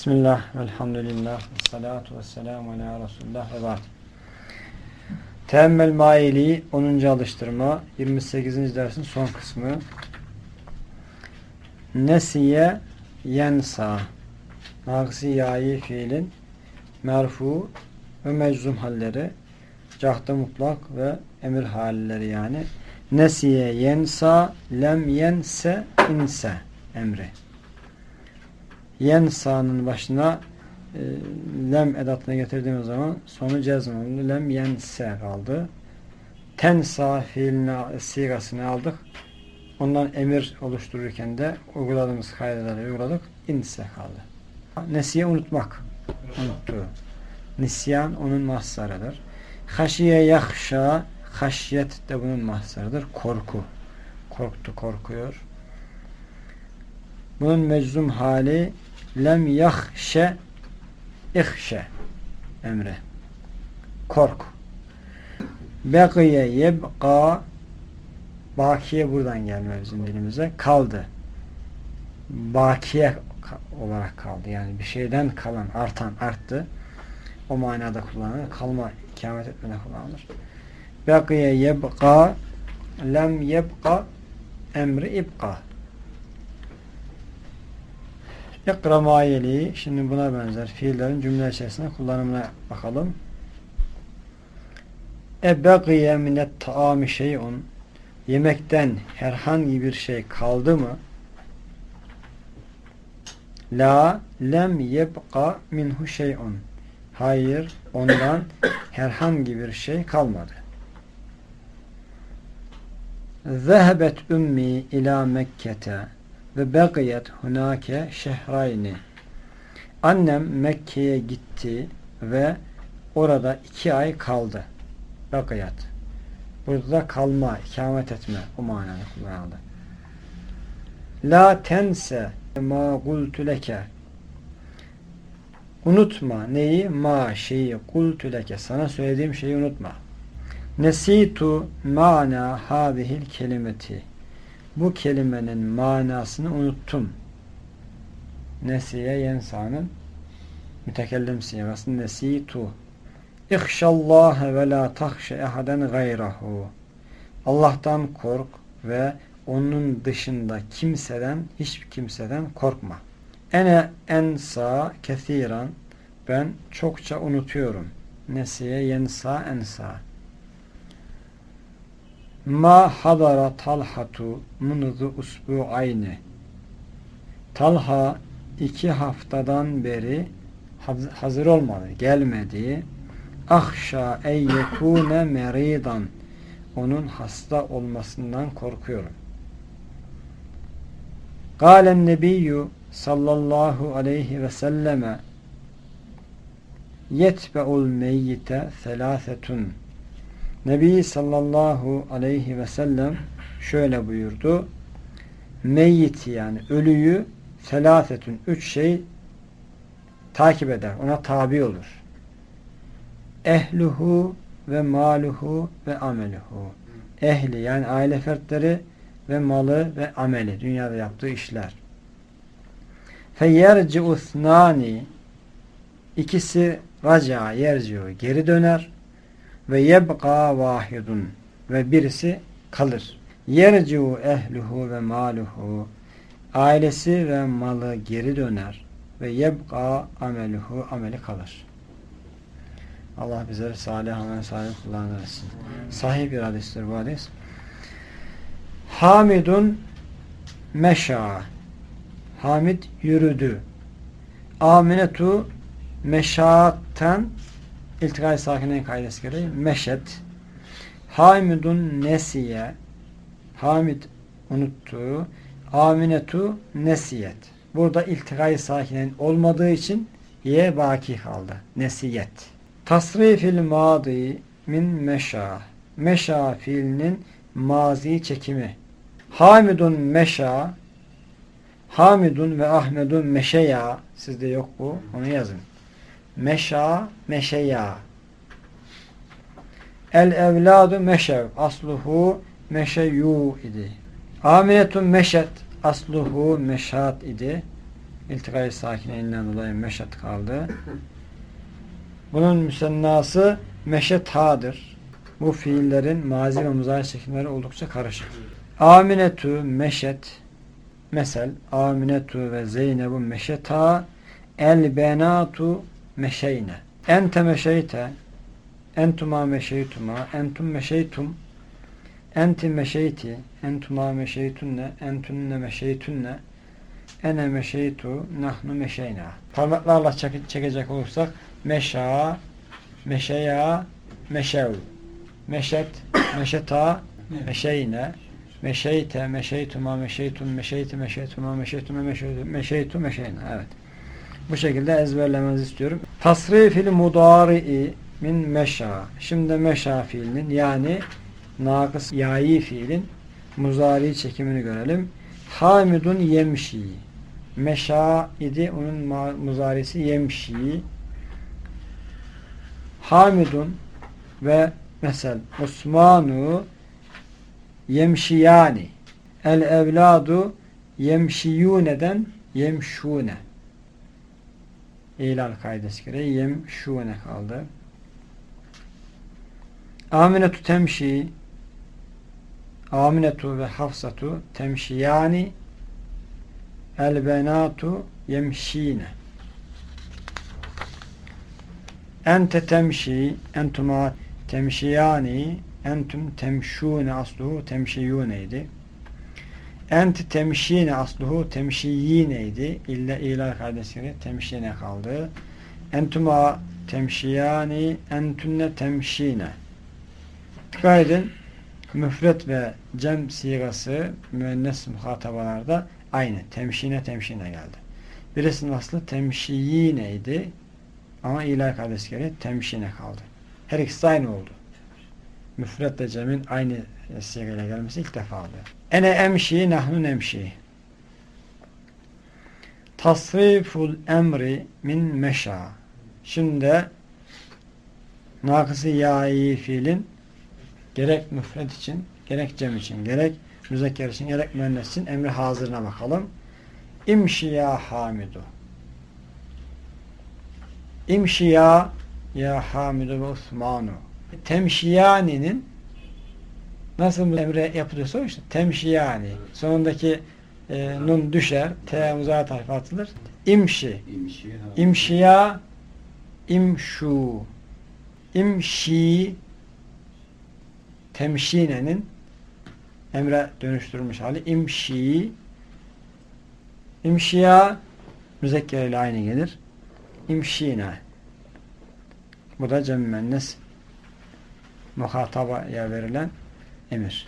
Bismillah, velhamdülillah, salatu ve selamu ala Resulullah ve ba'd. Teemmel maili 10. alıştırma 28. dersin son kısmı. Nesiye yensa Nagsi yayi fiilin merfu ve meczum halleri cahda mutlak ve emir halleri yani. Nesiye yensa lem yense inse emri yensa'nın başına e, lem edatını getirdiğimiz zaman sonu cezm oldu. Lem yense kaldı. Tensa fiiline sigasını aldık. Ondan emir oluştururken de uyguladığımız kaideleri uyguladık. İnse kaldı. Nesiye unutmak. Unuttu. Nisyan onun mahsarıdır. Haşiye yahşa haşyet de bunun mahsarıdır. Korku. Korktu, korkuyor. Bunun meczum hali lem yahşe ihşe emre. Kork. Bekiye yebqa bakiye buradan gelme bizim dilimize. Kaldı. Bakiye olarak kaldı. Yani bir şeyden kalan, artan, arttı. O manada kullanılır. Kalma, ikamet etmede kullanılır. Bekiye yebqa lem yebqa emri ibqa İkra mayeli. Şimdi buna benzer fiillerin cümle içerisinde kullanımına bakalım. Ebegiye minet taami şeyun Yemekten herhangi bir şey kaldı mı? La lem yebqa minhu şeyun Hayır, ondan herhangi bir şey kalmadı. Zehebet ümmi ila Mekke'te ve begiyet hunake şehrayni. Annem Mekke'ye gitti ve orada iki ay kaldı. Begiyet. Burada kalma, ikamet etme o manada kullanıldı. La tense ma gultu Unutma neyi? Ma şeyi kultu. Sana söylediğim şeyi unutma. Nesitu mana hadihil kelimeti bu kelimenin manasını unuttum. Nesiye yensanın mütekellim sigasın nesitu. İhşallâhe ve la tahşe ehaden gayrahu. Allah'tan kork ve onun dışında kimseden, hiçbir kimseden korkma. Ene ensa kethiran. Ben çokça unutuyorum. Nesiye yensa ensa. Ma hadara talhatu munzu usbu'ayni Talha iki haftadan beri hazır olmadı, gelmedi. Ahşa ey yekune meridan onun hasta olmasından korkuyorum. Kâlen nebiyyü sallallahu aleyhi ve selleme yetbe'ul meyyite selâsetun Nebi sallallahu aleyhi ve sellem şöyle buyurdu. Meyyit yani ölüyü selasetün üç şey takip eder. Ona tabi olur. Ehluhu ve maluhu ve ameluhu. Ehli yani aile fertleri ve malı ve ameli. Dünyada yaptığı işler. Feyerci usnani ikisi raca yerciyor. Geri döner ve yebqa vahidun ve birisi kalır. Yerciu ehluhu ve maluhu ailesi ve malı geri döner ve yebqa ameluhu ameli kalır. Allah bizleri salih amel salih kullanırsın. Sahih bir hadistir bu hadis. Hamidun meşa Hamid yürüdü. Aminetu meşaten İltikay sakinin kaidesi gereği meşet Hamidun nesiye Hamid unuttu Aminetu nesiyet Burada iltikay sakinin olmadığı için ye baki kaldı. Nesiyet. Tasrifil madi min meşa Meşa fiilinin mazi çekimi. Hamidun meşa Hamidun ve Ahmedun meşeya sizde yok bu. Onu yazın. Meşa meşeya. El evladu meşev. Asluhu meşeyu idi. Aminetun meşet. Asluhu meşat idi. İltikayı sakinliğinden dolayı meşet kaldı. Bunun müsennası meşetadır. Bu fiillerin mazi ve muzari çekimleri oldukça karışık. Aminetu meşet mesel Aminetu ve Zeynebu meşeta el benatu meşeyne. Ente meşeyte entuma meşeytuma entum meşeytum enti meşeyti entuma meşeytunne entunne meşeytunne ene meşeytu nahnu meşeyna. Parmaklarla çek çekecek olursak meşa meşeya meşev. Meşet meşeta meşeyne. Meşeyte meşeytuma meşeytun meşeyti meşeytuma meşeytuma meşeytu meşeytu meşeyna. Evet. Bu şekilde ezberlemenizi istiyorum. Tasrifil mudari'i min meşa. Şimdi meşa fiilinin yani nakıs yayi fiilin muzari çekimini görelim. Hamidun yemşi. Meşa idi onun muzarisi yemşi. Hamidun ve mesel Osmanu yemşiyani. El evladu yemşiyuneden yemşune. İlal kaidesi gereği yemşune kaldı. Aminetu temşi Aminetu ve Hafsatu temşiyani el benatu yemşine ente temşi entuma temşiyani entum temşune asluhu temşiyuneydi enti temşine asluhu temşiyineydi illa ilah kardeşleri temşine kaldı entuma temşiyani entünne temşine dikkat edin müfret ve cem sigası müennes muhatabalarda aynı. Temşine temşine geldi. Birisinin aslı temşiyineydi ama ilahi kardeşleri temşine kaldı. Her ikisi aynı oldu. Müfret ve cemin aynı sigayla gelmesi ilk defa oldu. Ene emşi nahnu nemşi. Tasriful emri min meşa. Şimdi nakısı yai fiilin gerek müfred için, gerek cem için, gerek müzekker için, gerek müennes için emri hazırına bakalım. İmşiya hamidu. İmşiya ya hamidu ve. Temşiyani'nin nasıl bu emre yapılıyorsa işte. Temşiyani. Sonundaki e, nun düşer. T muzayet harfi atılır. İmşi. İmşiya imşu. İmşi temşinenin emre dönüştürülmüş hali imşi imşiya müzekker ile aynı gelir. İmşine bu da cemmennes muhatabaya verilen emir.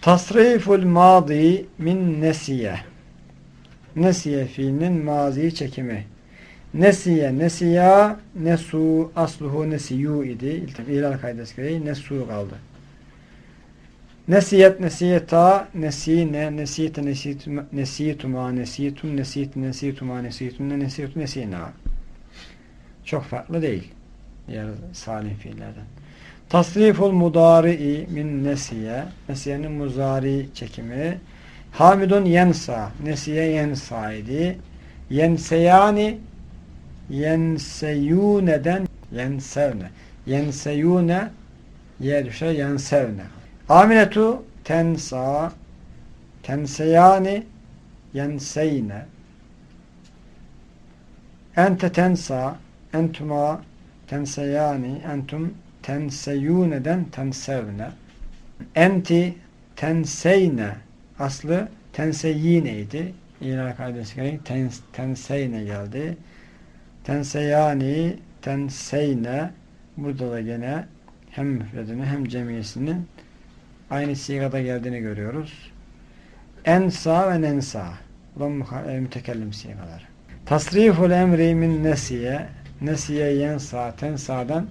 Tasriful madi min nesiye nesiye fiilinin mazi çekimi nesiye nesiya nesu asluhu nesiyu idi. İlal kaydesi gereği nesu kaldı. Nesiyet nesiyeta nesine nesiyete nesiyetuma nesiyetum nesiyet nesiyetuma nesiyetunne nesiyetu nesiyena çok farklı değil diğer salim fiillerden. Tasriful mudari'i min nesiye nesiyenin muzari çekimi. Hamidun yensa nesiye yensa idi. Yenseyani yenseyuneden yensevne. Yenseyune yer düşer yensevne. Aminetu tensa tenseyani yenseyne. Ente tensa entuma tenseyani entum tenseyuneden tensevne enti tenseyne aslı tenseyineydi İlah kardeşi gerek tens, tenseyne geldi tenseyani tenseyne burada da gene hem müfredini hem cemiyesinin aynı sigada geldiğini görüyoruz. Ensa ve nensa. Bu da e, mütekellim sigalar. Tasriful emri min nesiye nesiye yensa tensadan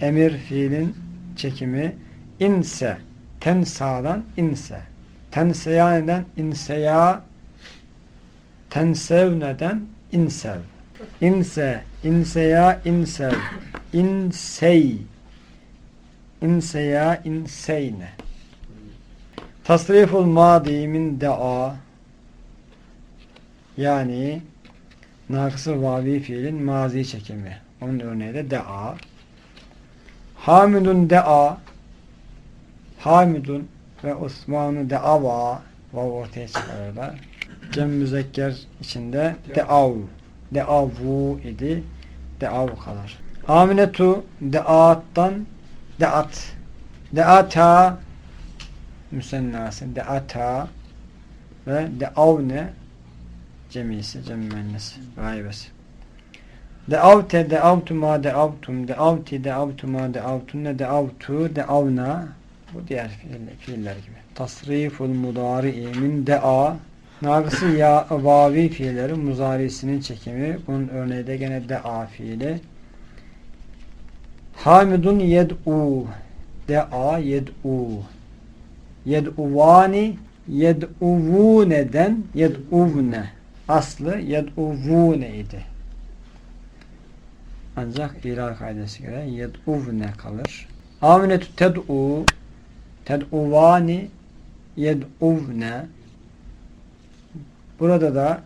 emir fiilin çekimi inse tensadan inse. Tenseyaneden inseya tensevneden insev. İnse inseya insev. İnsey. İnseya inseyne. Tasriful madi min da'a. Yani nakısı vavi fiilin mazi çekimi. Onun örneği de dea. Hamidun dea. Hamidun ve Osman'ı deava vav ortaya çıkarırlar. Cem müzekker içinde deav deavu idi. Deav kalır. Aminetu deattan deat. Deata müsennası. Deata ve deavne cemisi, cem müennesi, gaybesi. Deavte, deavtu ma deavtum, deavti, deavtu ma deavtunne, deavtu, deavna. Bu diğer fiiller, gibi. Tasriful mudari'i min dea. Nagısı ya vavi fiilleri muzarisinin çekimi. Bunun örneği de gene dea fiili. Hamidun yed'u. Dea yed'u. Yed'uvani yed'uvuneden yed'uvne. Aslı yed'uvune idi. Ancak ilal kaidesi göre yed'uvne kalır. Aminetü ted'u ted'uvani yed'uvne Burada da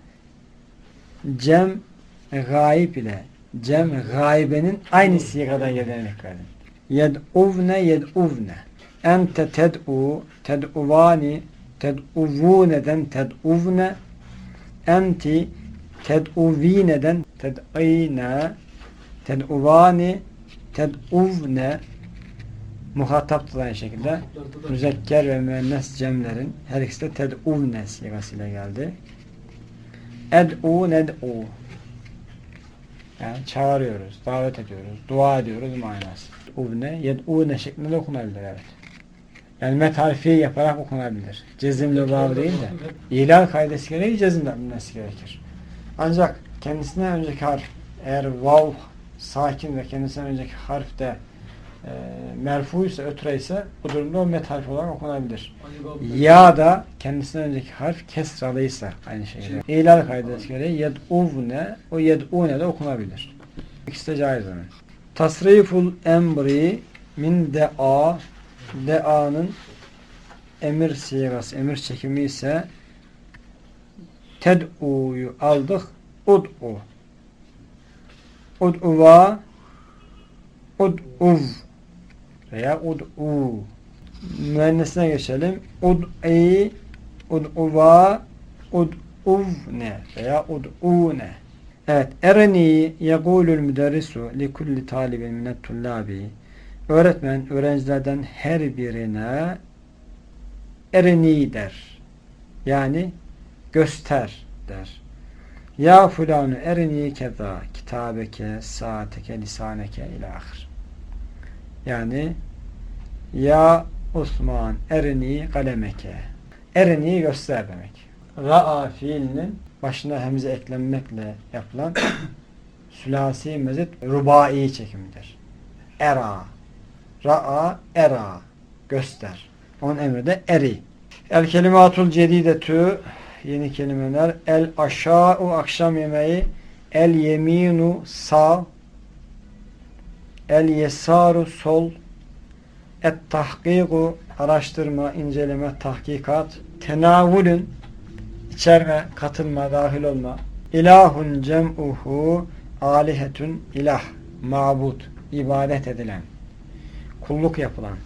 cem gayb ile cem gaybenin aynı sigada geldiğine dikkat. Yed'uvne yed'uvne ente ted'u ted'uvani ted'uvuneden ted'uvne enti ted'uvineden ted'ine ted'uvani ted'uvne muhataptır aynı şekilde. Müzekker ve müennes cemlerin her ikisi de ted'uvne sigasıyla geldi. Ed'u ned'u yani çağırıyoruz, davet ediyoruz, dua ediyoruz manası. Uvne, yed'une şeklinde okunabilir evet. Yani met harfi yaparak okunabilir. Cezimli bağlı değil de. İlal kaidesi gereği cezimle bilmesi gerekir. Ancak kendisinden önceki harf eğer vav sakin ve kendisinden önceki harf de e, merfu ise, ötre ise bu durumda o met harfi olarak okunabilir. Ya da kendisinden önceki harf kesralıysa aynı şekilde. İlal kaidesi gereği yed'uvne o yed'une de okunabilir. İkisi de caiz onun. Tasriful emri min de'a de'anın emir sigası, emir çekimi ise ted'u'yu aldık ud'u ud'uva ud'uv veya ud'u müennesine geçelim ud'i ud'uva ud'uvne veya ud'une Evet, ereni yegulul müderrisu li kulli talibin minet tullabi Öğretmen öğrencilerden her birine erini der. Yani göster der. Ya fulanu erini keza kitabeke, saateke, lisaneke ilahir. Yani ya Osman erini kalemeke. Erini göster demek. Ra'a fiilinin başına hemze eklenmekle yapılan sülasi mezit rubai çekimidir. Era Ra'a, era. Göster. Onun emri de eri. El kelimatul cedidetü yeni kelimeler. El aşağu akşam yemeği. El yeminu sağ. El yesaru sol. Et tahkiku araştırma, inceleme, tahkikat. Tenavulün içerme, katılma, dahil olma. İlahun cem'uhu alihetün ilah, mabut, ibadet edilen kulluk yapılan.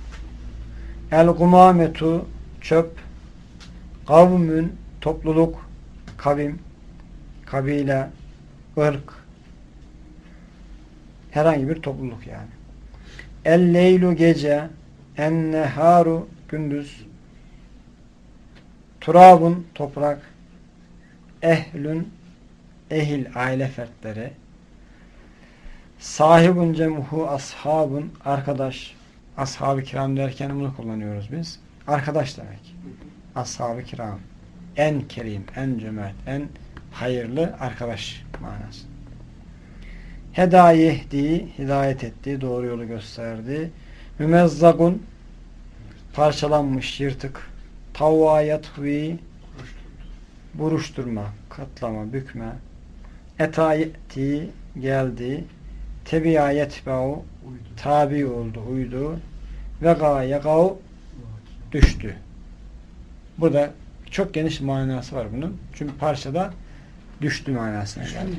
El gumametu çöp, kavmün topluluk, kavim, kabile, ırk, herhangi bir topluluk yani. El leylu gece, en neharu gündüz, turabun toprak, ehlün ehil aile fertleri, sahibun cemhu ashabun arkadaş, Ashab-ı kiram derken bunu kullanıyoruz biz. Arkadaş demek. Ashab-ı kiram. En kerim, en cömert, en hayırlı arkadaş manası. Hedayehdi, hidayet etti, doğru yolu gösterdi. Mümezzagun, parçalanmış, yırtık. Tavvayatvi, buruşturma, katlama, bükme. Etayeti, geldi. Tebiyayet be'u, tabi oldu, uydu ve düştü. Burada çok geniş manası var bunun. Çünkü parçada Düştü manasına geldi.